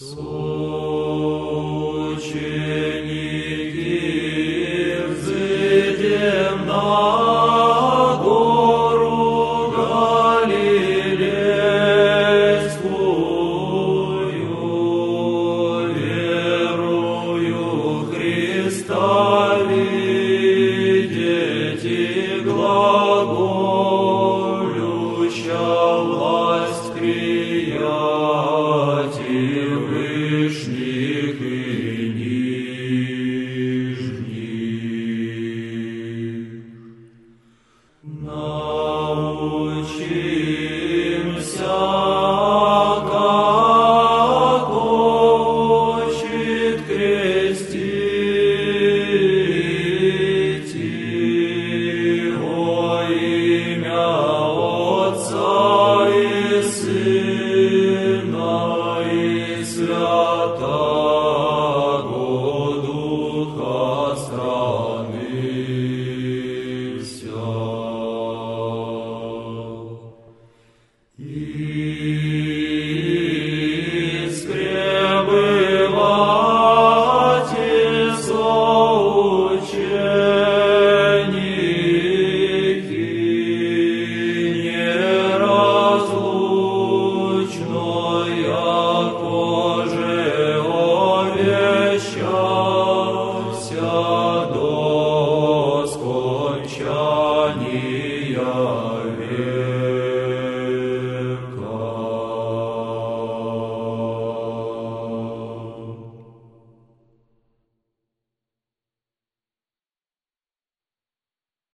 Ученики взойдем No.